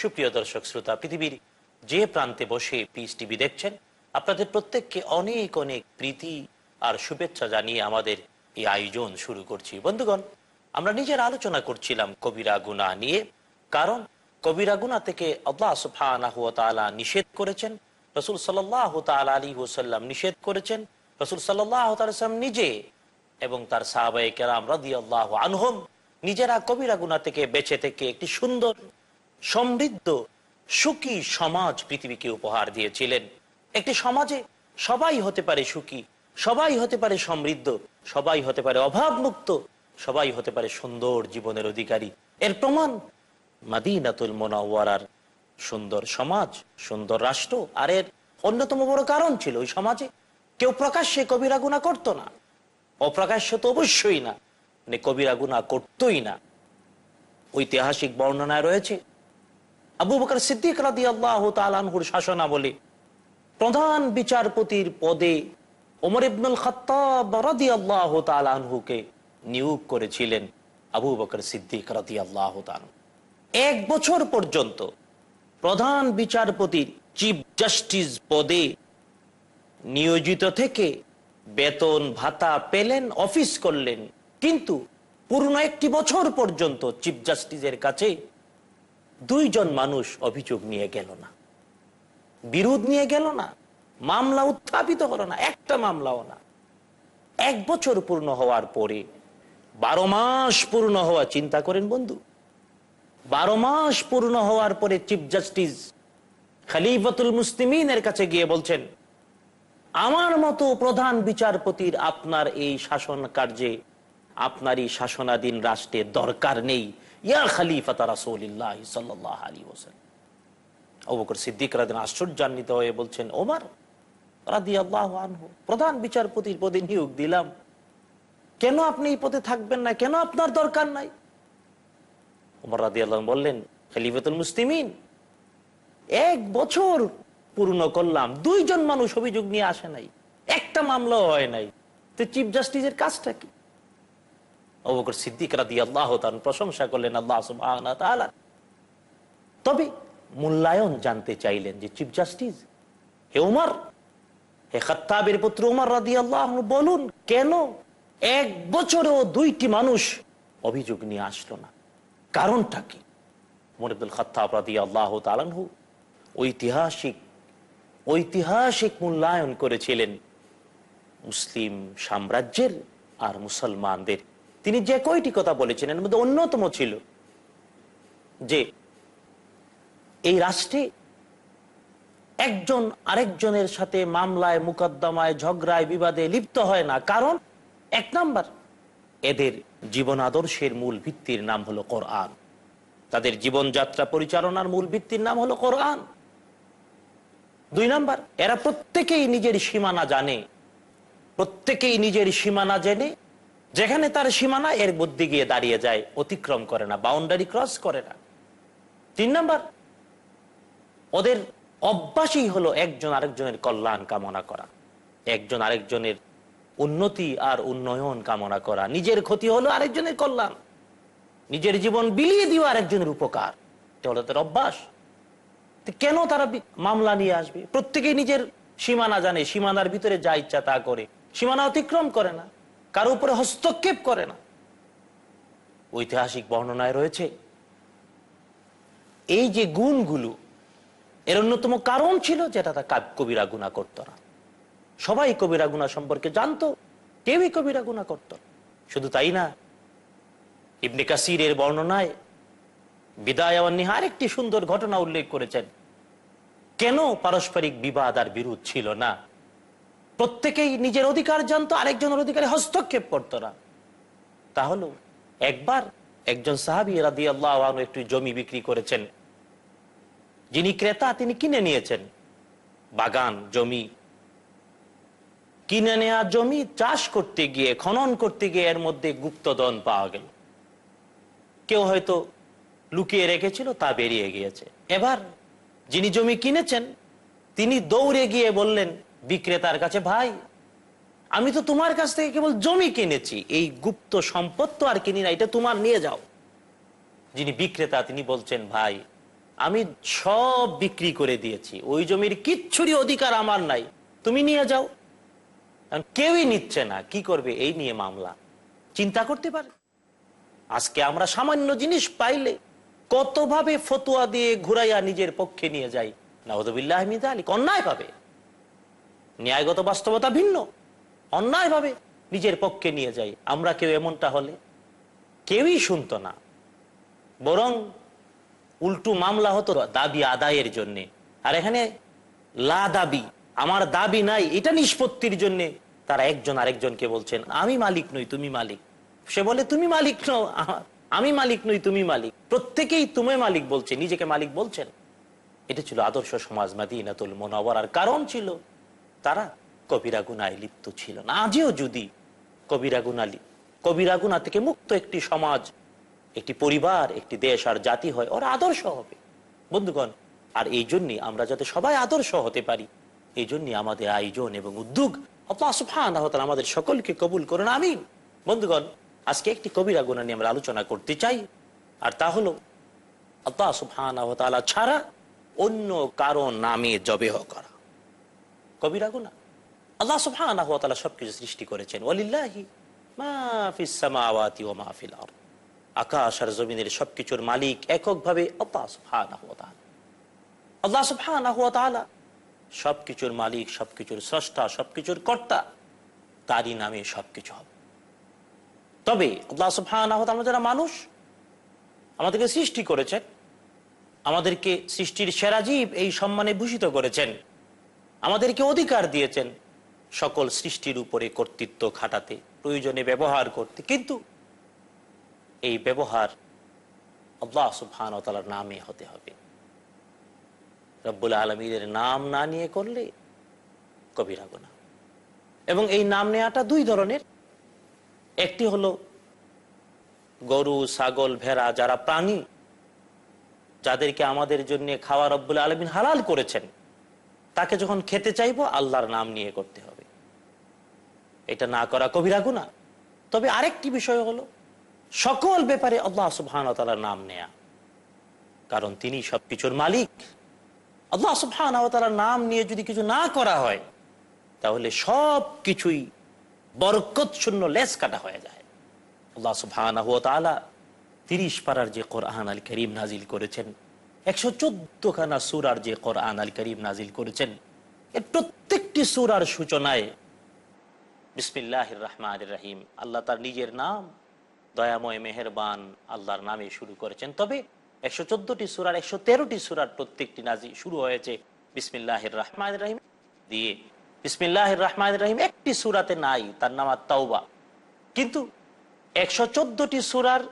সুপ্রিয় দর্শক, শ্রোতা, পৃথিবীর যে প্রান্তে বসে পিস টিভি দেখছেন, আপনাদের প্রত্যেককে অনেক অনেক প্রীতি আর শুভেচ্ছা জানিয়ে আমাদের এই আয়োজন শুরু করছি। বন্ধুগণ, আমরা নিজের আলোচনা করছিলাম কবিরা গুনা নিয়ে, কারণ কবিরা গুনা থেকে আল্লাহ নিষেধ করেছেন, রসুল সাল্লাহ আলী হুসাল্লাম নিষেধ করেছেন, রসুল সাল্লাহ নিজে এবং তার সাহাবাই কেরাম রাদি আল্লাহ আনহম নিজেরা কবিরা গুনা থেকে বেঁচে থেকে একটি সুন্দর, সমৃদ্ধ, সুখী সমাজ পৃথিবীকে উপহার দিয়েছিলেন। একটি সমাজে সবাই হতে পারে সুখী, সবাই হতে পারে সমৃদ্ধ, সবাই হতে পারে অভাবমুক্ত, সবাই হতে পারে সুন্দর জীবনের অধিকারী। এর প্রমাণ মাদিনাতুল মোনাওয়ারার সুন্দর সমাজ, সুন্দর রাষ্ট্র। আর এর অন্যতম বড় কারণ ছিল, ওই সমাজে কেউ প্রকাশ্যে কবিরা গুণা করতো না। অপ্রকাশ্য তো অবশ্যই না। মানে কবিরা গুণা করতই না। ঐতিহাসিক বর্ণনায় রয়েছে, আবু বকর সিদ্দিক রাদি আল্লাহ তালানহুর শাসনা বলে প্রধান বিচারপতির পদে ওমর ইবনুল খত্তাব রাদি আল্লাহ তালানহুকে নিয়োগ করেছিলেন আবু বকর সিদ্দিক রাদি আল্লাহ এক বছর পর্যন্ত প্রধান বিচারপতির চিফ জাস্টিস পদে নিয়োজিত থেকে বেতন, ভাতা পেলেন, অফিস করলেন। কিন্তু পূর্ণ একটি বছর পর্যন্ত চিফ জাস্টিসের কাছে দুইজন মানুষ অভিযোগ নিয়ে গেল না। বিরোধ নিয়ে গেল না। মামলা উত্থাপিত হলো না। একটা মামলাও না। এক বছর পূর্ণ হওয়ার পরে বারো মাস পূর্ণ হওয়া চিন্তা করেন বন্ধু। বারো মাস পূর্ণ হওয়ার পরে চিফ জাস্টিস খালিফাতুল মুসলিমিনের কাছে গিয়ে বলছেন আমার মতো প্রধান বিচারপতির আপনার এই শাসন কার্যে আপনার এই শাসনাধীন রাষ্ট্রের দরকার নেই। ইয়া খালিফাতা রাসৌলিল্লাহ সাল্লাহ আলী হোসেন অবকর সিদ্দিক রাদিন আশ্চর্যান্বিত হয়ে বলছেন, ওমার রাদি প্রধান বিচারপতির পদে নিয়োগ দিলাম। কেন আপনি এই পদে থাকবেন না? কেন আপনার দরকার নাই? ওমর রাদি আল্লাহ বললেন, খালিফাতুল মুসলিমিন, এক বছর পূর্ণ করলাম। দুইজন মানুষ অভিযোগ নিয়ে আসে নাই। একটা মামলাও হয় নাই। তো চিফ জাস্টিসের কাজটা কি? অবকর সিদ্দিক রাদি আল্লাহ তার প্রশংসা করলেন আল্লাহ তবে মূল্যায়ন জানতে চাইলেন যে চিফ জাস্টিস হে উমার, হে খাত্তাবের পুত্র উমার রাদি আল্লাহ বলুন, কেন এক বছরেও দুইটি মানুষ অভিযোগ নিয়ে আসলো না? কারণটা কি? মনিবুল খাত্তাব রাদি আল্লাহ তালানহু ঐতিহাসিক ঐতিহাসিক মূল্যায়ন করেছিলেন মুসলিম সাম্রাজ্যের আর মুসলমানদের। তিনি যে কয়টি কথা বলেছেন, এর মধ্যে অন্যতম ছিল যে এই রাষ্ট্রে একজন আরেকজনের সাথে মামলায়, মুকদ্দমায়, ঝগড়ায়, বিবাদে লিপ্ত হয় না। কারণ এক নাম্বার, এদের জীবন আদর্শের মূল ভিত্তির নাম হলো কোরআন। তাদের জীবনযাত্রা পরিচালনার মূল ভিত্তির নাম হলো কোরআন। দুই নাম্বার, এরা প্রত্যেকেই নিজের সীমানা জানে। প্রত্যেকেই নিজের সীমানা জেনে, যেখানে তার সীমানা এর মধ্যে গিয়ে দাঁড়িয়ে যায়, অতিক্রম করে না বাউন্ডারি ক্রস করে না। তিন নাম্বার, ওদের অভ্যাসই হলো একজন আরেকজনের কল্যাণ কামনা করা। একজন আরেকজনের উন্নতি আর উন্নয়ন কামনা করা। নিজের ক্ষতি হলো আরেকজনের কল্যাণ। নিজের জীবন বিলিয়ে দিও আরেকজনের উপকার। এটা হলো তার অভ্যাস। কেন তারা মামলা নিয়ে আসবে? প্রত্যেকেই নিজের সীমানা জানে, সীমানার ভিতরে যা ইচ্ছা তা করে। সীমানা অতিক্রম করে না, কারও উপরে হস্তক্ষেপ করে না। ঐতিহাসিক বর্ণনায় রয়েছে, এই যে গুণগুলো, এর অন্যতম কারণ ছিল যেটা তা কবিরা গুণা করত না। সবাই কবিরা গুণা সম্পর্কে জানতো, কেউই কবিরা গুণা করত শুধু তাই না, ইবনে কাসিরের বর্ণনায় বিদায় নিহার একটি সুন্দর ঘটনা উল্লেখ করেছেন। কেন পারস্পরিক বিবাদ আর বিরোধ ছিল না? প্রত্যেকেই নিজের অধিকার জানতো, আরেকজনের অধিকারে হস্তক্ষেপ করতো না। তাহলে একবার একজন সাহাবি রাদি আল্লাহ একটু জমি বিক্রি করেছেন। যিনি ক্রেতা, তিনি কিনে নিয়েছেন। বাগান, জমি। কিনে নেওয়া জমি চাষ করতে গিয়ে, খনন করতে গিয়ে এর মধ্যে গুপ্তধন পাওয়া গেল। কেউ হয়তো লুকিয়ে রেখেছিল, তা বেরিয়ে গিয়েছে। এবার যিনি জমি কিনেছেন, তিনি দৌড়ে গিয়ে বললেন, বিক্রেতার কাছে, ভাই, আমি তো তোমার কাছ থেকে কেবল জমি কিনেছি, এই গুপ্ত সম্পদ তো আর কিনি না, এটা তোমার নিয়ে যাও। যিনি বিক্রেতা, তিনি বলছেন, ভাই, আমি সব বিক্রি করে দিয়েছি, ওই জমির কিচ্ছুরই অধিকার আমার নাই, তুমি নিয়ে যাও। কেউই নিচ্ছে না, কি করবে, এই নিয়ে মামলা। চিন্তা করতে পারে। আজকে আমরা সামান্য জিনিস পাইলে কতভাবে ফতুয়া দিয়ে ঘুরাইয়া নিজের পক্ষে নিয়ে যাই নাউদুবিল্লাহ আলী অন্যায় পাবে ন্যায়গত বাস্তবতা ভিন্ন। অন্যায় ভাবে নিজের পক্ষে নিয়ে যাই আমরা কেউ এমনটা হলে কেউই শুনতো না। বরং উল্টু মামলা হতো দাবি আদায়ের জন্য। আর এখানে লা দাবি, আমার দাবি নাই, এটা নিষ্পত্তির জন্য তারা একজন আরেকজনকে বলছেন, আমি মালিক নই, তুমি মালিক। সে বলে, তুমি মালিক নও আ- আমি মালিক নই, তুমি মালিক। প্রত্যেকেই তুমি মালিক বলছে, নিজেকে মালিক বলছেন। এটা ছিল আদর্শ সমাজ মাদিনাতুল মোনাওয়ার কারণ ছিল। তারা কবিরা গুনায় লিপ্ত ছিল না। আজও যদি কবিরা গুনা কবিরা গুনা থেকে মুক্ত একটি সমাজ, একটি পরিবার, একটি দেশ আর জাতি হয়, ওরা আদর্শ হবে। বন্ধুগণ, আর এই জন্যই আমরা যাতে সবাই আদর্শ হতে পারি, এই জন্যই আমাদের আয়োজন এবং উদ্যোগ আমাদের সকলকে কবুল করুন, আমিন। বন্ধুগণ আজকে একটি কবিরা গুণা নিয়ে আমরা আলোচনা করতে চাই, আর তা হলো, আল্লাহ ছাড়া অন্য কারও নামে জবেহ করা। কবিরা গুণা আল্লাহ ওয়া সবকিছু সৃষ্টি করেছেন। ওয়ালিল্লাহি মা ফিস সামাওয়াতি ওয়া মা ফিল আরদ। আকাশ আর জমিনের সবকিছুর মালিক এককভাবে আল্লাহ ওয়া সবকিছুর মালিক, সবকিছুর স্রষ্টা, সবকিছুর কর্তা, তারই নামে সবকিছু হবে। তবে যারা মানুষ, আমাদেরকে সৃষ্টি করেছেন, আমাদেরকে সৃষ্টির সেরা জীব এই সম্মানে ভূষিত করেছেন, আমাদেরকে অধিকার দিয়েছেন, সকল সৃষ্টির উপরে কর্তৃত্ব খাটাতে, প্রয়োজনে ব্যবহার করতে। কিন্তু এই ব্যবহার আল্লাহ সুবহান তালার নামে হতে হবে। রব্বুল আলমীদের নাম না নিয়ে করলে কবিরা গুনাহ। এবং এই নাম নেওয়াটা দুই ধরনের। একটি হলো গরু, ছাগল, ভেড়া, যারা প্রাণী, যাদেরকে আমাদের জন্য খাওয়া রব্বুল আলমিন হালাল করেছেন, তাকে যখন খেতে চাইব, আল্লাহর নাম নিয়ে করতে হবে। এটা না করা কবিরা গুণা তবে আরেকটি বিষয় হলো, সকল ব্যাপারে আল্লাহ সুবহান তালার নাম নেয়া। কারণ তিনি সবকিছুর মালিক। আল্লাহ সুবহান তালার নাম নিয়ে যদি কিছু না করা হয়, তাহলে সব কিছুই বরকত শূন্য লেস কাটা হয়ে যায়। আল্লাহ সুবহান তিরিশ পাড়ার যে কোরআন আল করিম নাজিল করেছেন, একশো চোদ্দ খানা সুরার যে কোরআন আল করিম নাজিল করেছেন, এর প্রত্যেকটি সুরার সূচনায় বিসমিল্লাহ রহমান রাহিম, আল্লাহ তার নিজের নাম, দয়াময় মেহেরবান আল্লাহর নামে শুরু করেছেন। তবে একশো চোদ্দটি সুরার, একশো তেরোটি সুরার প্রত্যেকটি নাজি শুরু হয়েছে বিসমিল্লাহ রহমান রাহিম দিয়ে বিসমিল্লাহ রহমান রাহিম, একটি সুরাতে নাই, তার নাম তাওবা কিন্তু একশো চোদ্দটি সুরার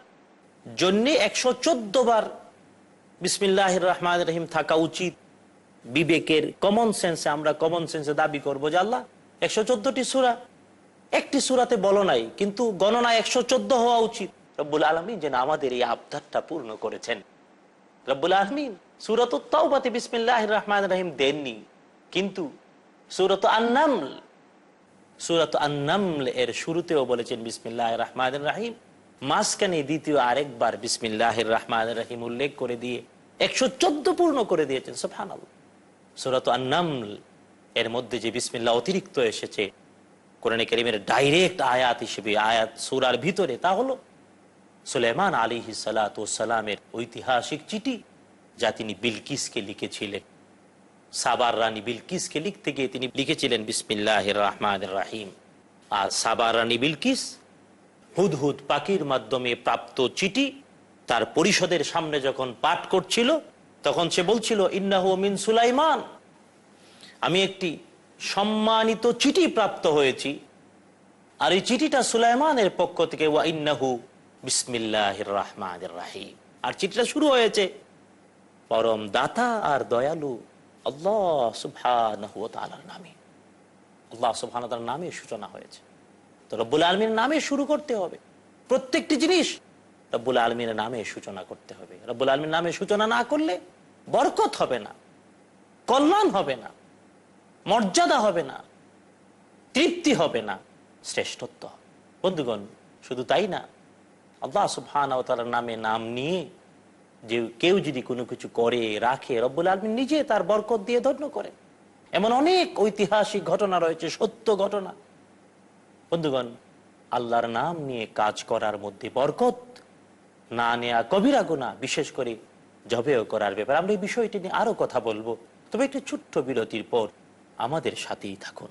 জন্য একশো বার বিসমিল্লাহ রহমান রহিম থাকা উচিত। বিবেকের কমন সেন্সে আমরা কমন সেন্সে দাবি করব যে আল্লাহ, একশো চোদ্দটি সুরা, একটি সুরাতে বলো নাই, কিন্তু গণনা একশো চোদ্দ হওয়া উচিত। রব্বুল আলমিন যেন আমাদের এই আবদারটা পূর্ণ করেছেন। রব্বুল আলমিন সুরত তাওবাতে বিসমিল্লাহ রহমান রহিম দেননি, কিন্তু সুরত আন্নামল। সুরত আন্নামল এর শুরুতেও বলেছেন বিসমিল্লাহ রহমান রাহিম। মাঝখানে দ্বিতীয় আরেকবার বিসমিল্লাহ রহমান রাহিম উল্লেখ করে দিয়ে, একশো চোদ্দ পূর্ণ করে দিয়েছেন সোফান সুরাত আন্নামল এর মধ্যে যে বিসমিল্লাহ অতিরিক্ত এসেছে, কোরআন করিমের ডাইরেক্ট আয়াত হিসেবে, আয়াত সুরার ভিতরে, তা হলো সুলেমান আলী সালামের ঐতিহাসিক চিঠি যা তিনি বিলকিসকে লিখেছিলেন। সাবার রানী বিলকিসকে লিখতে গিয়ে তিনি লিখেছিলেন বিসমিল্লাহ রহমান রাহিম। আর সাবার রানী বিলকিস হুদহুদ পাখির মাধ্যমে প্রাপ্ত চিঠি তার পরিষদের সামনে যখন পাঠ করছিল, তখন সে বলছিল, ইন্নাহ মিন সুলাইমান। আমি একটি সম্মানিত চিঠি প্রাপ্ত হয়েছি। আর এই চিঠিটা সুলাইমানের পক্ষ থেকে, ওয়া ইন্নাহু বিসমিল্লাহ রহমান রাহিম। আর চিঠিটা শুরু হয়েছে, পরম দাতা আর দয়ালু। আল্লাহ সুবহানাহু তাআলার নামে। আল্লাহ সুবহানাহু তাআলার নামে সূচনা হয়েছে। তো রব্বুল আলমীর নামে শুরু করতে হবে। প্রত্যেকটি জিনিস রব্বুল আলমীর নামে সূচনা করতে হবে। রব্বুল আলমীর নামে সূচনা না করলে বরকত হবে না, কল্যাণ হবে না, মর্যাদা হবে না, তৃপ্তি হবে না, শ্রেষ্ঠত্ব। বন্ধুগণ, শুধু তাই না? আল্লাহ সুবহান নামে নাম নিয়ে যে কেউ যদি কোনো কিছু করে, রাখে, রব্বুল আলমী নিজে তার বরকত দিয়ে ধন্য করে। এমন অনেক ঐতিহাসিক ঘটনা রয়েছে, সত্য ঘটনা। বন্ধুগণ, আল্লাহর নাম নিয়ে কাজ করার মধ্যে বরকত, না নেয়া কবিরা গুণা বিশেষ করে জবেও করার ব্যাপার। আমরা এই বিষয়টি নিয়ে আরও কথা বলব। তবে একটি ছোট্ট বিরতির পর আমাদের সাথেই থাকুন।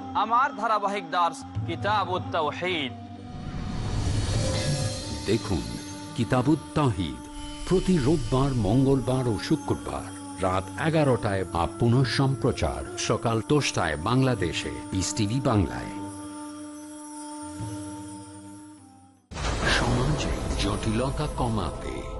আমার ধারাবাহিক দাস তাওহীদ দেখুন কিতাবুত তাহিদ প্রতি রোববার, মঙ্গলবার ও শুক্রবার রাত এগারোটায় বা পুনঃ সম্প্রচার সকাল দশটায় বাংলাদেশে পিস টিভি বাংলায়। সমাজে জটিলতা কমাতে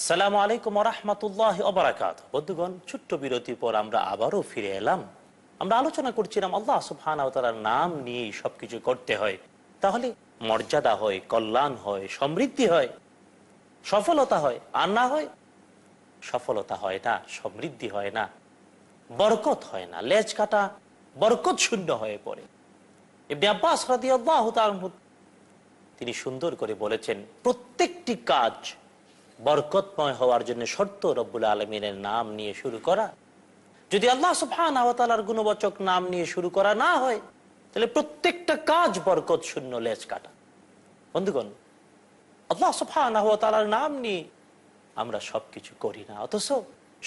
আসসালামু আলাইকুম রহমতুল্লাহ অবরাকাত বন্ধুগণ, ছোট্ট বিরতির পর আমরা আবারও ফিরে এলাম। আমরা আলোচনা করছিলাম আল্লাহ সুবহান তার নাম নিয়েই সবকিছু করতে হয়। তাহলে মর্যাদা হয়, কল্যাণ হয়, সমৃদ্ধি হয়, সফলতা হয়, আর না হয় সফলতা হয় না, সমৃদ্ধি হয় না, বরকত হয় না, লেজ কাটা, বরকত শূন্য হয়ে পড়ে। তিনি সুন্দর করে বলেছেন, প্রত্যেকটি কাজ বরকতময় হওয়ার জন্য শর্ত রব্বুল আলমিনের নাম নিয়ে শুরু করা। যদি আল্লাহ সুফানার গুণবাচক নাম নিয়ে শুরু করা না হয়, তাহলে প্রত্যেকটা কাজ বরকত শূন্য লেজ কাটা। বন্ধুগণ, আল্লাহ সুফানার নাম নিয়ে আমরা সবকিছু করি না, অথচ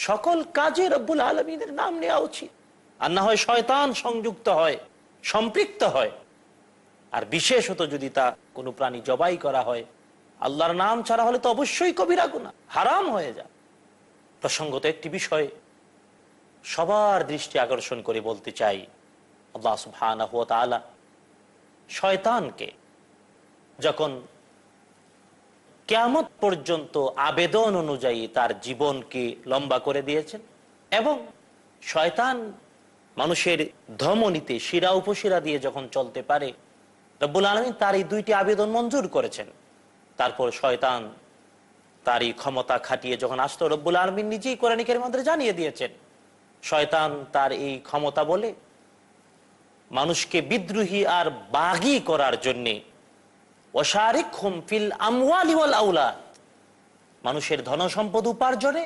সকল কাজে রব্বুল আলমিনের নাম নেওয়া উচিত। আর না হয় শয়তান সংযুক্ত হয়, সম্পৃক্ত হয়। আর বিশেষত যদি তা কোনো প্রাণী জবাই করা হয় আল্লাহর নাম ছাড়া হলে তো অবশ্যই কবিরা গুণা হারাম হয়ে যায়। প্রসঙ্গত একটি বিষয় সবার দৃষ্টি আকর্ষণ করে বলতে চাই, আল্লাহ শয়তানকে যখন কেয়ামত পর্যন্ত আবেদন অনুযায়ী তার জীবনকে লম্বা করে দিয়েছেন এবং শয়তান মানুষের ধমনীতে শিরা উপশিরা দিয়ে যখন চলতে পারে, রব্বুল আলমী তার এই দুইটি আবেদন মঞ্জুর করেছেন। তারপর শয়তান তারই ক্ষমতা খাটিয়ে যখন আসতো, রব্বুল আলমিন নিজেই কোরআনিকের মধ্যে জানিয়ে দিয়েছেন, শয়তান তার এই ক্ষমতা বলে মানুষকে বিদ্রোহী আর বাগি করার জন্যে মানুষের ধনসম্পদ উপার্জনে,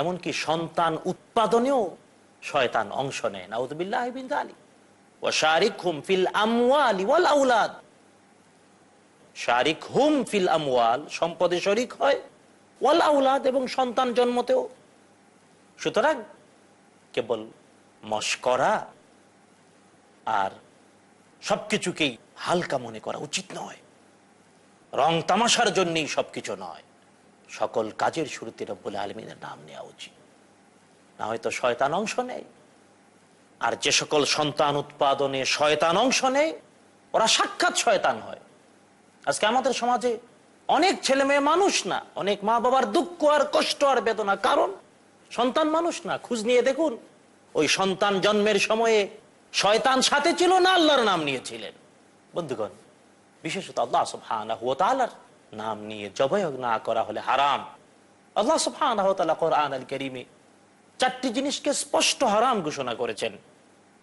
এমনকি সন্তান উৎপাদনেও শয়তান অংশ নেয় নাউদুবিল্লাহ বিন আলী ওশারিক হুম ফিল আমওয়ালি ওয়াল আউলাদ শারিক হুম ফিল আমওয়াল, সম্পদে শরিক হয়, ওয়াল আউলাদ এবং সন্তান জন্মতেও। সুতরাং কেবল মস্করা আর সবকিছুকেই হালকা মনে করা উচিত নয়। রং তামাশার জন্যই সবকিছু নয়। সকল কাজের শুরুতে রব্বুল আলমিনের নাম নেওয়া উচিত। না হয়তো শয়তান অংশ নেয়। আর যে সকল সন্তান উৎপাদনে শয়তান অংশ নেয়, ওরা সাক্ষাৎ শয়তান হয়। আজকে আমাদের সমাজে অনেক ছেলে মেয়ে মানুষ না, অনেক মা বাবার দুঃখ আর কষ্ট আর বেদনা। কারণ সন্তান মানুষ না, খুঁজ নিয়ে দেখুন, ওই সন্তান জন্মের সময়ে শয়তান সাথে ছিল না, আল্লাহর নাম নিয়েছিলেন। বন্ধুগণ, বিশেষত আল্লাহ সুবহানাহু ওয়া তাআলার নাম নিয়ে জবাই না করা হলে হারাম। আল্লাহ সুবহানাহু ওয়া তাআলা কোরআন আল কারীমে চারটি জিনিসকে স্পষ্ট হারাম ঘোষণা করেছেন।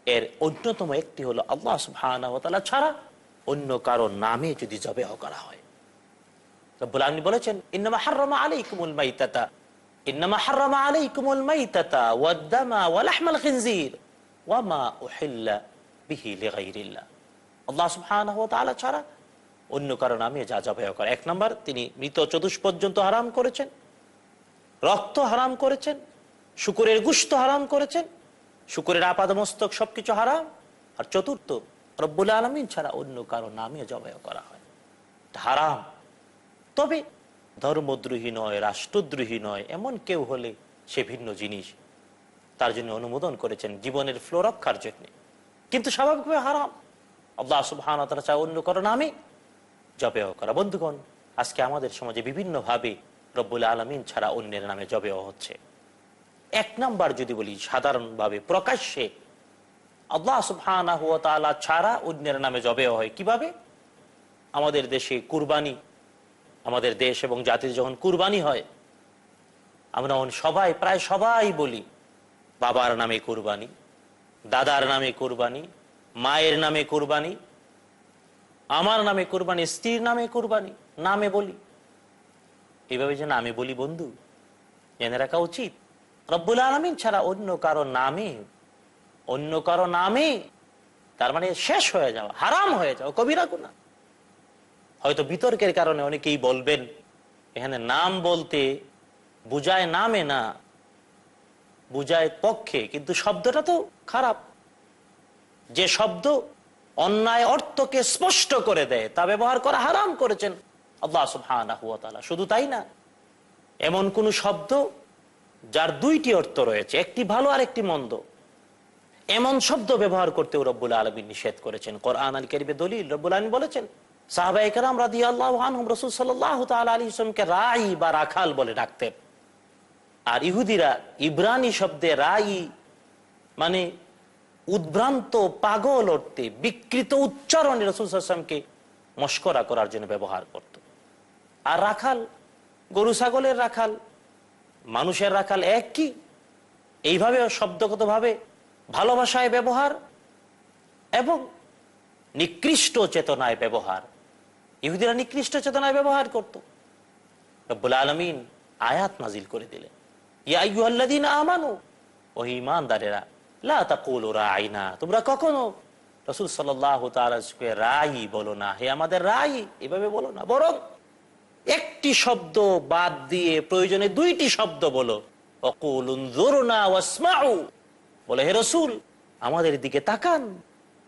এর অন্যতম একটি হলো আল্লাহ সুবহানাহু ওয়া তাআলা ছাড়া অন্য কারও নামে যদি জবেহ করা হয়। তিনি মৃত চতুষ পর্যন্ত হারাম করেছেন, রক্ত হারাম করেছেন, শুকুরের গুস্ত হারাম করেছেন, শুকুরের আপাদমস্তক সবকিছু হারাম, আর চতুর্থ রব্বুল আলমিন ছাড়া অন্য কারও নামে জবাই করা হয়। হারাম। তবে ধর্মদ্রোহী নয়, রাষ্ট্রদ্রোহী নয়, এমন কেউ হলে সে ভিন্ন জিনিস। তার জন্য অনুমোদন করেছেন জীবনের ফ্লো রক্ষার জন্য। কিন্তু স্বাভাবিকভাবে হারাম। আল্লাহ সুবহান চা অন্য কারও নামে জবেহ করা। বন্ধুগণ, আজকে আমাদের সমাজে বিভিন্নভাবে রব্বুল আলমিন ছাড়া অন্যের নামে জবেহ হচ্ছে। এক নাম্বার যদি বলি, সাধারণভাবে প্রকাশ্যে আল্লাহ সুবহানাহু ওয়া তাআলা ছাড়া অন্যের নামে জবে হয়। কীভাবে? আমাদের দেশে কুরবানি, আমাদের দেশ এবং জাতির যখন কুরবানি হয়, আমরা সবাই, প্রায় সবাই বলি, বাবার নামে কুরবানি, দাদার নামে কুরবানি, মায়ের নামে কুরবানি, আমার নামে কুরবানি, স্ত্রীর নামে কুরবানি, নামে বলি। এইভাবে যে নামে বলি, বন্ধু, জেনে রাখা উচিত। রব্বুল আলমিন ছাড়া অন্য কারও নামে অন্য কারও নামে তার মানে শেষ হয়ে যাওয়া, হারাম হয়ে যাওয়া, কবিরা গুণা হয়তো বিতর্কের কারণে অনেকেই বলবেন, এখানে নাম বলতে বুঝায় নামে না, বুঝায় পক্ষে, কিন্তু শব্দটা তো খারাপ। যে শব্দ অন্যায় অর্থকে স্পষ্ট করে দেয়, তা ব্যবহার করা হারাম করেছেন আল্লাহ শুধু তাই না, এমন কোন শব্দ যার দুইটি অর্থ রয়েছে, একটি ভালো আর একটি মন্দ। এমন শব্দ ব্যবহার করতে রব্বুল আলমী নিষেধ করেছেন। কোরআন আল করিবে দলিল রব্বুল আলমী বলেছেন সাহাবাইকার রাদি আল্লাহ রসুল সাল্লাহ আলী ইসলামকে রাই বা রাখাল বলে ডাকতেন। আর ইহুদিরা ইব্রানি শব্দে রাই মানে উদ্ভ্রান্ত পাগল অর্থে বিকৃত উচ্চারণে রসুল সাল্লামকে মস্করা করার জন্য ব্যবহার করত। আর রাখাল, গরু ছাগলের রাখাল, মানুষের রাখাল এক কি এইভাবে শব্দগতভাবে ভালোবাসায় ব্যবহার এবং নিকৃষ্ট চেতনায় ব্যবহার। ইহুদিরা নিকৃষ্ট চেতনায় ব্যবহার করত। রব্বুল আলমিন আয়াত নাজিল করে দিলেন। ইয়াদিন আমানু, ও ইমানদারেরা তোমরা কখনো রসুল সাল্লাহ বলো না, হে আমাদের রাই, এভাবে বলো না, বরং একটি শব্দ বাদ দিয়ে প্রয়োজনে দুইটি শব্দ বলো। বলে, হে রসুল, আমাদের দিকে তাকান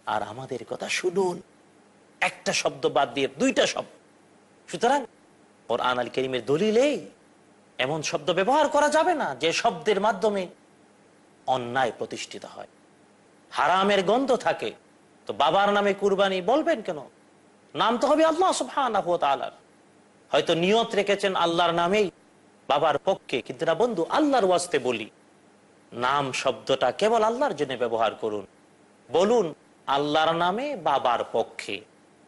আর আমাদের কথা শুনুন। একটা শব্দ বাদ দিয়ে দুইটা শব্দ। সুতরাং ওর আনাল করিমের দলিলে এমন শব্দ ব্যবহার করা যাবে না যে শব্দের মাধ্যমে অন্যায় প্রতিষ্ঠিত হয়। হারামের গন্ধ থাকে। তো বাবার নামে কুরবানি বলবেন কেন? নাম তো হবে আল্লাহ সুবহানাহু ওয়া তাআলার। হয়তো নিয়ত রেখেছেন আল্লাহর নামেই বাবার পক্ষে, কিন্তু না বন্ধু, আল্লাহর ওয়াস্তে বলি। নাম শব্দটা কেবল আল্লাহর জন্য ব্যবহার করুন। বলুন, আল্লাহর নামে বাবার পক্ষে,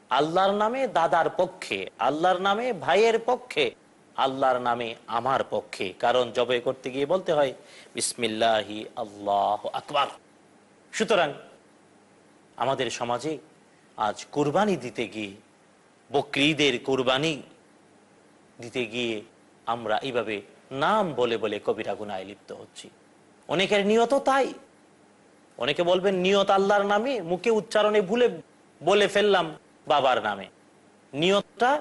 আল্লাহর নামে দাদার পক্ষে, আল্লাহর নামে ভাইয়ের পক্ষে, আল্লাহর নামে আমার পক্ষে। কারণ জবে করতে গিয়ে বলতে হয়, বিসমিল্লাহি আল্লাহ আকবার। সুতরাং আমাদের সমাজে আজ কুরবানি দিতে গিয়ে, বকরিদের কুরবানি দিতে গিয়ে আমরা এইভাবে নাম বলে বলে কবিরা গুনায় লিপ্ত হচ্ছি। অনেকের নিয়ত তাই। অনেকে বলবেন, নিয়ত আল্লাহর নামে, মুখে উচ্চারণে ভুলে বলে ফেললাম বাবার নামে। নিয়তটা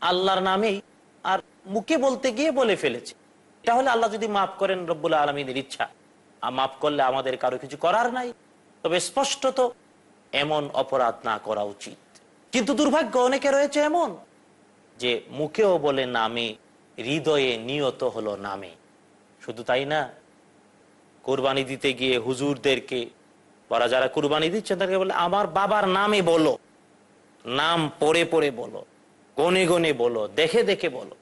আল্লাহর নামেই, আর মুখে বলতে গিয়ে বলে ফেলেছে। তাহলে আল্লাহ যদি মাফ করেন রব্বুল আলমীদের ইচ্ছা, আর মাফ করলে আমাদের কারও কিছু করার নাই। তবে স্পষ্টত এমন অপরাধ না করা উচিত। কিন্তু দুর্ভাগ্য, অনেকে রয়েছে এমন, যে মুখেও বলে নামে, হৃদয়ে নিয়ত হলো নামে। শুধু তাই না কোরবানি দিতে গিয়ে হুজুরদেরকে ওরা যারা কুরবানি দিচ্ছেন তাদেরকে বলে, আমার বাবার নামে বলো, নাম পড়ে পড়ে বলো, গনে গনে বলো, দেখে দেখে বলো,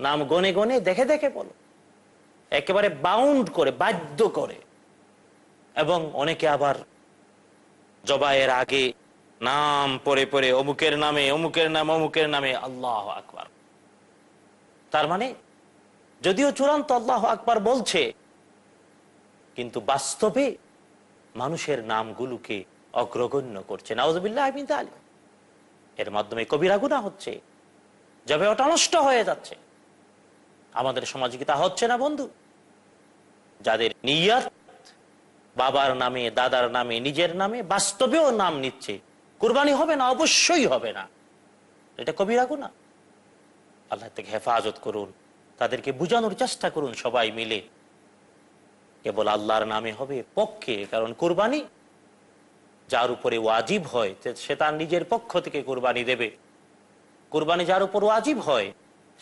নাম গনে গনে দেখে দেখে বলো। একেবারে বাউন্ড করে, বাধ্য করে। এবং অনেকে আবার জবাইয়ের আগে নাম পরে পরে অমুকের নামে, অমুকের নাম, অমুকের নামে, আল্লাহ আকবার। তার মানে যদিও চূড়ান্ত আল্লাহ আকবার বলছে কিন্তু বাস্তবে মানুষের নামগুলোকে অগ্রগণ্য করছে। নাউজবিল্লাহ আমিন তালি এর মাধ্যমে কবিরা গুণা হচ্ছে। যবে ওটা নষ্ট হয়ে যাচ্ছে। আমাদের সমাজে কি তা হচ্ছে না বন্ধু? যাদের নিয়াত বাবার নামে, দাদার নামে, নিজের নামে বাস্তবেও নাম নিচ্ছে, কুরবানি হবে না, অবশ্যই হবে না। এটা কবিরা গুণা আল্লাহ থেকে হেফাজত করুন। তাদেরকে বুঝানোর চেষ্টা করুন সবাই মিলে। কেবল আল্লাহর নামে হবে পক্ষে, কারণ কোরবানি যার উপরে ওয়াজিব হয়, সে তার নিজের পক্ষ থেকে কোরবানি দেবে। কোরবানি যার উপর ওয়াজিব হয়,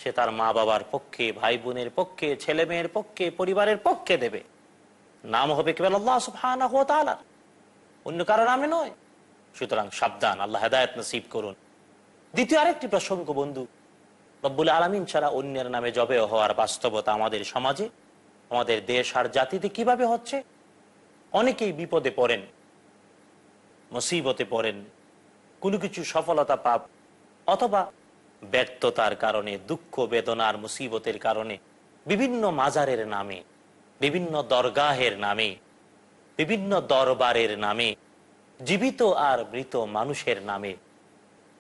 সে তার মা বাবার পক্ষে ভাই বোনের পক্ষে ছেলে মেয়ের পক্ষে, পরিবারের পক্ষে দেবে। নাম হবে কেবল আল্লাহ তাআলার। অন্য কারও নামে নয়। সুতরাং সাবধান, আল্লাহ হেদায়ত নসিব করুন। দ্বিতীয় আরেকটি প্রসঙ্গ বন্ধু, রব্বুল আলমিন ছাড়া অন্যের নামে জবে হওয়ার বাস্তবতা আমাদের সমাজে আমাদের দেশ আর জাতিতে কীভাবে হচ্ছে? অনেকেই বিপদে পড়েন, মুসিবতে পড়েন, কোনো কিছু সফলতা পাপ, অথবা ব্যর্থতার কারণে, দুঃখ বেদনার মুসিবতের কারণে, বিভিন্ন মাজারের নামে, বিভিন্ন দরগাহের নামে, বিভিন্ন দরবারের নামে, জীবিত আর মৃত মানুষের নামে।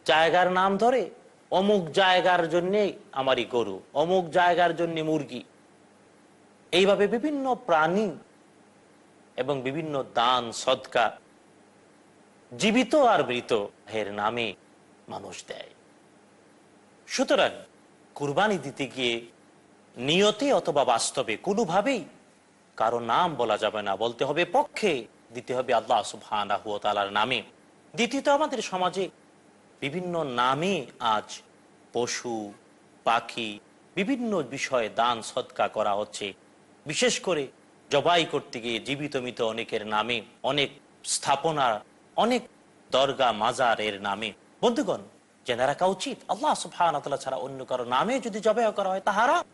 জায়গার নাম ধরে, অমুক জায়গার জন্যে আমারই গরু, অমুক জায়গার জন্য মুরগি এইভাবে বিভিন্ন প্রাণী এবং বিভিন্ন দান সদকা জীবিত আর মৃত এর নামে মানুষ দেয়। সুতরাং কুরবানি দিতে গিয়ে নিয়তে অথবা বাস্তবে কোনোভাবেই কারও নাম বলা যাবে না। বলতে হবে পক্ষে, দিতে হবে আল্লাহ ওয়া নামে। দ্বিতীয়ত আমাদের সমাজে বিভিন্ন নামে আজ পশু, পাখি, বিভিন্ন বিষয়ে দান, সৎকা করা হচ্ছে। বিশেষ করে জবাই করতে গিয়ে জীবিত মৃত অনেকের নামে, অনেক স্থাপনা, অনেক দরগা মাজার এর নামে। বন্ধুগণ, জেনে রাখা উচিত, আল্লাহ সুফান ছাড়া অন্য কারও নামে যদি জবাই করা হয়, তা হারাম।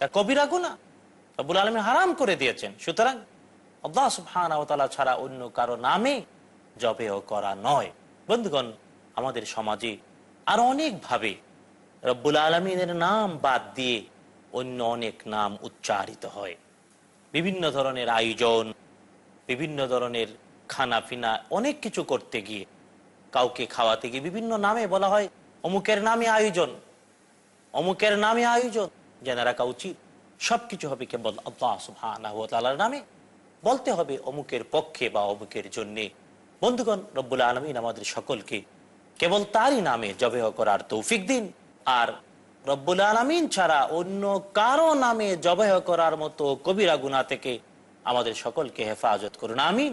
তা কবিরা গুণা রব্বুল আলমী হারাম করে দিয়েছেন। সুতরাং আল্লাহ সুফান ছাড়া অন্য কারও নামে জবেও করা নয়। বন্ধুগণ, আমাদের সমাজে আরও অনেকভাবে রব্বুল আলমিনের নাম বাদ দিয়ে অন্য অনেক নাম উচ্চারিত হয়। বিভিন্ন ধরনের আয়োজন, বিভিন্ন ধরনের খানা পিনা অনেক কিছু করতে গিয়ে, কাউকে খাওয়াতে গিয়ে বিভিন্ন নামে বলা হয়, অমুকের নামে আয়োজন, অমুকের নামে আয়োজন, জেনে রাখা উচিত। সবকিছু হবে কেবল আল্লাহ নামে। বলতে হবে অমুকের পক্ষে বা অমুকের জন্যে। বন্ধুগণ, রব্বুল আলমিন আমাদের সকলকে কেবল তারই নামে জবেহ করার তৌফিক দিন। আর রব্বুল আলমিন ছাড়া অন্য কারও নামে জবাহ করার মতো কবিরা গুনা থেকে আমাদের সকলকে হেফাজত করুন, আমিন।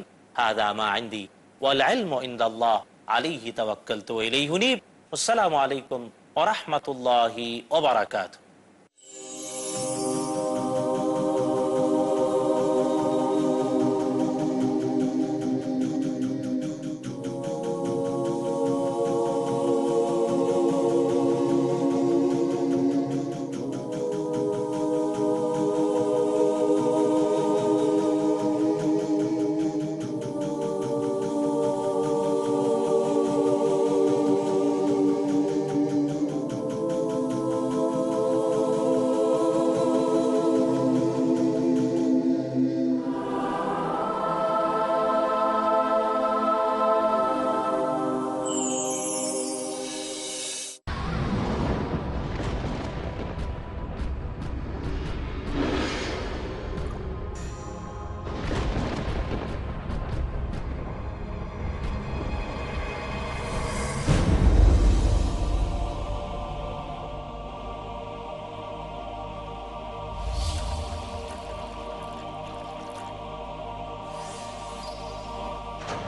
তাওয়াক্কালতু ওয়া ইলাইহি উনীব। আসসালামু আলাইকুম ওয়া রাহমাতুল্লাহি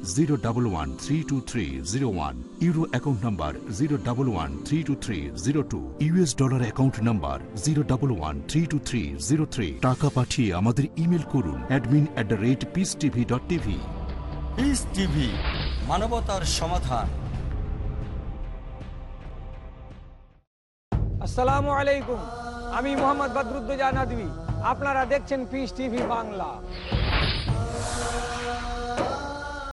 zero double one three two three zero one euro account number zero double one three two three zero two US dollar account number zero double one three two three zero three টাকা পাঠিয়ে আমাদের email করুন admin at the rate peace TV dot TV peace TV মানবতার সমাধান। আসসালামু আলাইকুম আমি মোহাম্মদ বদরুদ্দোজা নদী আপনারা দেখছেন পিস টিভি বাংলা।